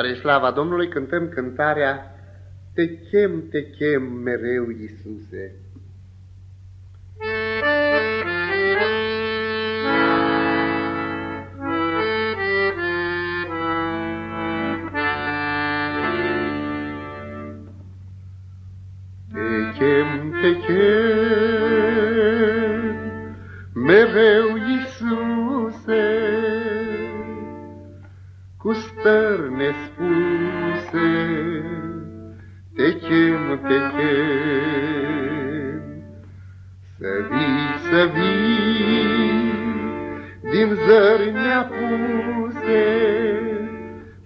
Spre slava Domnului cântăm cântarea Te chem, te chem mereu, Iisuse. Te chem, te chem mereu, Iisuse, cu stări nespuse, te chem, te chem, să vii, să vii, din zări neapuse,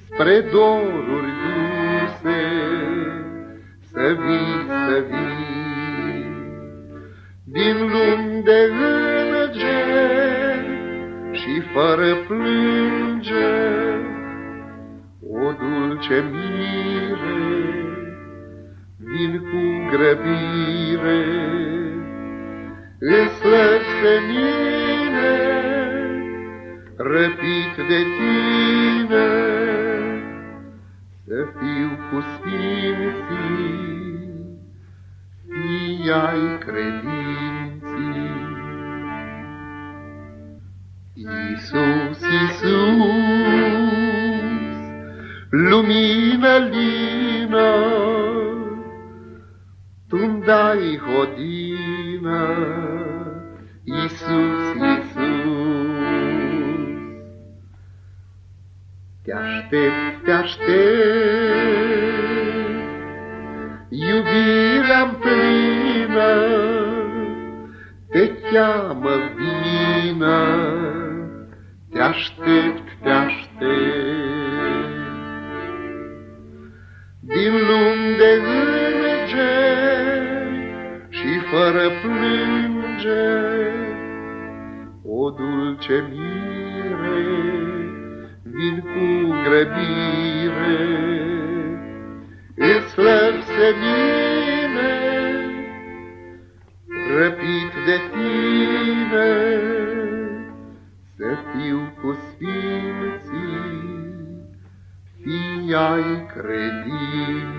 spre doruri duse, să vii, să vii, din luni de îngeri și fără plângeri, o dulce mire, vin cu grăbire, îți mine, răpit de tine, să fiu cu sfinții, fii ai credinții. Iisus, Iisus, lumină lină, tu dai hodină, Iisus, Iisus. Te aștept, te aștept, iubirea-mi plină, te cheamă vină, te aștept, te aștept. Fără plângeri, o dulce mire, vin cu grăbire, îți mine, răpit de tine, să fiu cu sfinții, fii ai credinții.